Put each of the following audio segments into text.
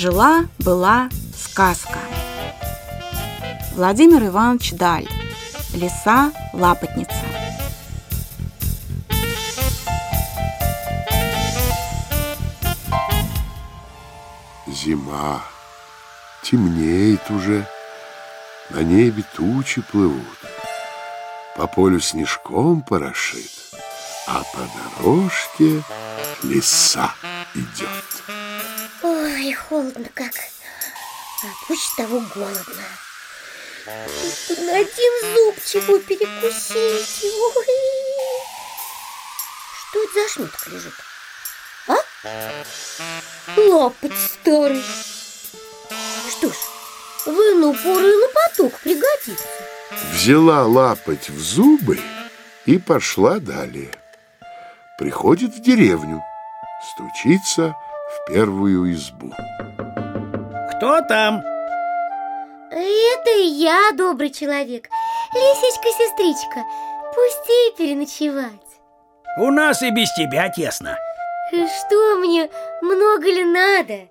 Жила-была сказка. Владимир Иванович Даль. Лиса лапотница. Зима. Темнеет уже. На небе тучи плывут. По полю снежком порошит, а по дорожке лиса идет. Ой, холодно как, а пусть того голодно. Один зубчику перекусить. Ой. Что это за шметка лежит? А? Лапоть старый. Что ж, выну поры лопаток пригодится. Взяла лапоть в зубы и пошла далее. Приходит в деревню, стучится в первую избу. Кто там? Это я, добрый человек. Лисичка-сестричка, пусти переночевать. У нас и без тебя тесно. Что мне, много ли надо?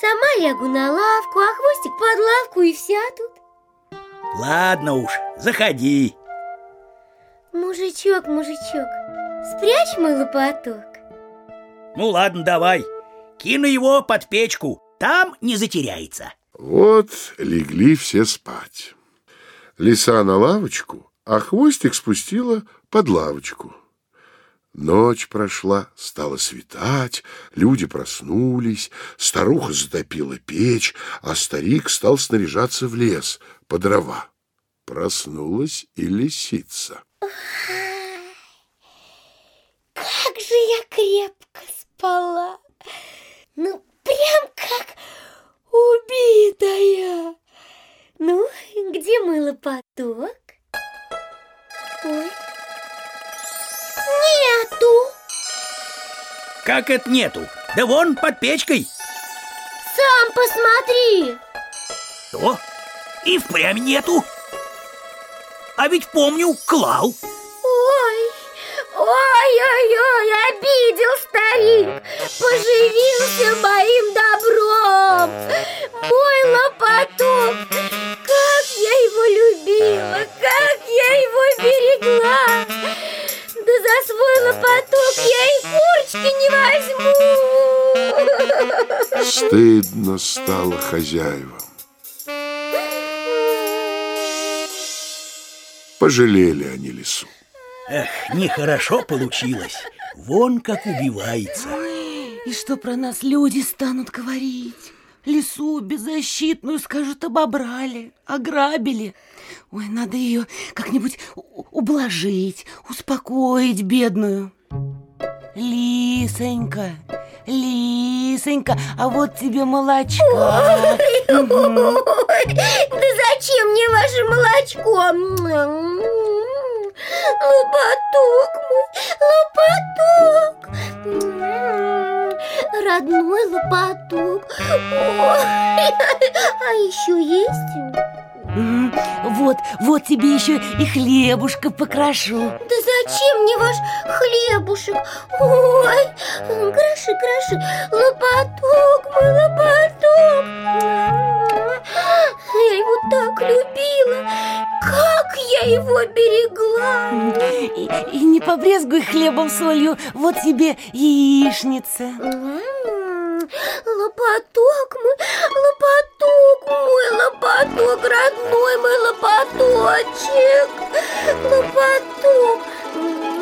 Сама лягу на лавку, а хвостик под лавку и вся тут. Ладно уж, заходи. Мужичок, мужичок, спрячь мой лопаток. Ну ладно, давай. Кину его под печку, там не затеряется. Вот легли все спать. Лиса на лавочку, а хвостик спустила под лавочку. Ночь прошла, стало светать, люди проснулись, старуха затопила печь, а старик стал снаряжаться в лес по дрова. Проснулась и лисица. Как же я крепко спала! Ну, прям как убитая! Ну, лопаток? Ой, нету! Как это нету? Да вон под печкой. Сам посмотри! Что? И впрямь нету. А ведь помню, клал. Ой, ой-ой-ой, обидел старик, поживился моим добром. Мой лопаток, я и курочки не возьму. Стыдно стало хозяевам. Пожалели они лису. Эх, нехорошо получилось. Вон как убивается. И что про нас люди станут говорить? Лису беззащитную, скажут, обобрали, ограбили. Ой, надо ее как-нибудь ублажить, успокоить бедную. Лисонька, Лисонька, а вот тебе молочка. Ой, да зачем мне ваше молочко? Лопаток мой, лопаток Родной лопаток Ой, А еще есть? М, Вот, вот тебе еще и хлебушка покрошу. Да зачем мне ваш хлебушек? Ой, гроши, гроши Лопаток мой, лопаток Я его так любила Как я его берегла И, и не побрезгуй хлебом солью, вот тебе яичница. Лопаток мой, лопаток мой, лопаток, родной мой лопаточек, лопаток. М,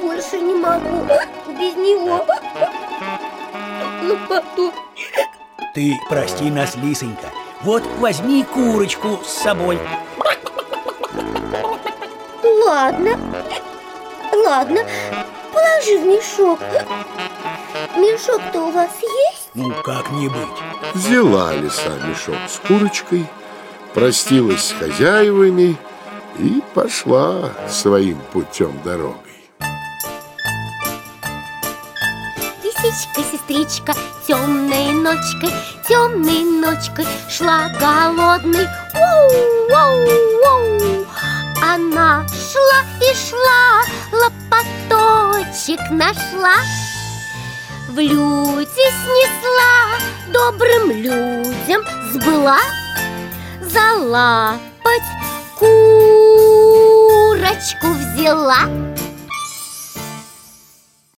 Больше не могу без него. Лопаток. Ты прости нас, Лисонька. Вот возьми курочку с собой. Ладно, ладно, положи в мешок. Мешок-то у вас есть? Ну, как не быть. Взяла лиса мешок с курочкой, простилась с хозяевами и пошла своим путем дорогой. Лисичка, сестричка, темной ночкой, темной ночкой Шла голодной, воу-воу-воу Она шла и шла, лопаточек нашла. В люте снесла Добрым людям сбыла. Залапать курочку взяла